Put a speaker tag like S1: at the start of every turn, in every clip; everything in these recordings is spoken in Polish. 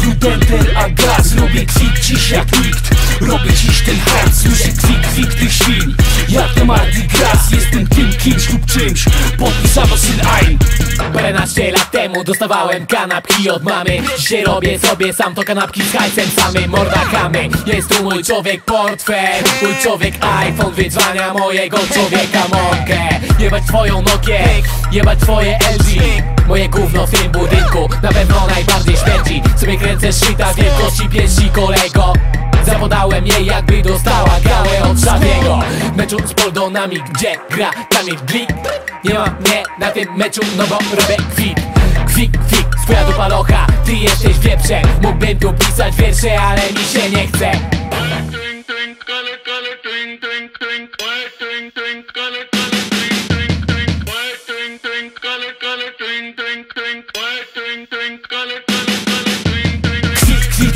S1: Prudenter, a gaz. Robię kwik dziś jak nikt. Robię dziś ten hajs. Słyszę kwik, kwik tych świn Jak na Mardi Gras. Jestem tym kimś lub czymś. Podpisano syn Ain.
S2: Paręnaście lat temu dostawałem kanapki od mamy. Dzisiaj robię sobie sam to kanapki z hajsem samym. Mordakamy Jest tu mój człowiek portfel. Mój człowiek iPhone wydzwania mojego człowieka. Mogę Jebać twoją Nokię, jebać twoje LG Moje gówno w tym budynku na pewno najbardziej śmierdzi. Sobie kręcę shita wielkości piersi kolego. Zapodałem jej jakby dostała gałę od Szawiego W meczu z Poldonami, gdzie gra Kamil Glik Nie ma mnie na tym meczu, no bo robię kwik. Kwik, kwik, swoja dupa locha Ty jesteś wieprzem. Mógłbym tu pisać wiersze, ale mi się nie chce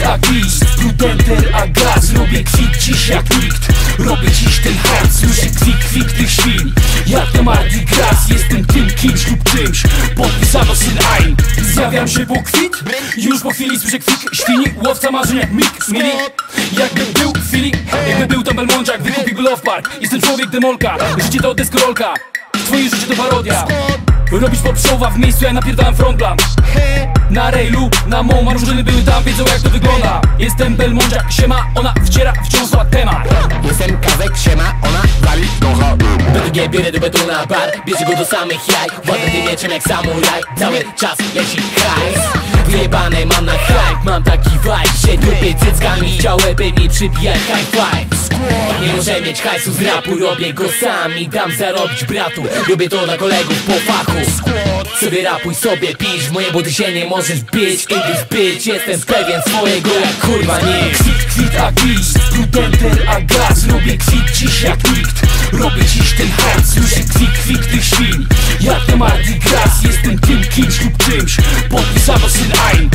S1: Kwit, kwit, a gaz Robię kwik dziś jak nikt. Robię dziś ten hajs Słyszę kwik, kwik tych świn. Jak na Mardi Gras Jestem tym kimś lub czymś. Podpisano syn Ain Zjawiam się po kwit Już po chwili słyszę kwik Świni, łowca marzeń jak Mick Mili Jakbym był w chwili Jakby był tam Belmączak Wykupił Love Park. Jestem człowiek demolka Życie to deskorolka. Twoje życie to parodia Robisz poprzowa w miejscu, ja napierdalam frontplan Na railu, na mą różne były tam, wiedzą jak to wygląda. Jestem Belmondziak, siema, ona wciera wciąż zła temat.
S2: Jestem kawek, siema, ona wali trochę BDG bierę do betona bar, bierze go do samych jaj. Władam tym mieczem jak samuraj, cały czas leci hajs. Wyjebane mam na hype, mam taki vibe. Się dupię cyckami, chciałyby mi przybijać high five Nie muszę mieć hajsu z rapu, robię go sam i dam zarobić bratu. Robię to na kolegów po fachu. Sobie rapuj, sobie pisz, moje buty się nie możesz bić. English bitch, jestem pewien swojego jak kurwa nie
S1: Kwit, kwit, a gis, prudenter, a gaz. Robię kwit dziś jak nikt. Robię dziś ten hajs, słyszę kwik, kwik tych świn Jak na Mardi Gras Jestem tym kimś lub czymś Podpisano syn Ain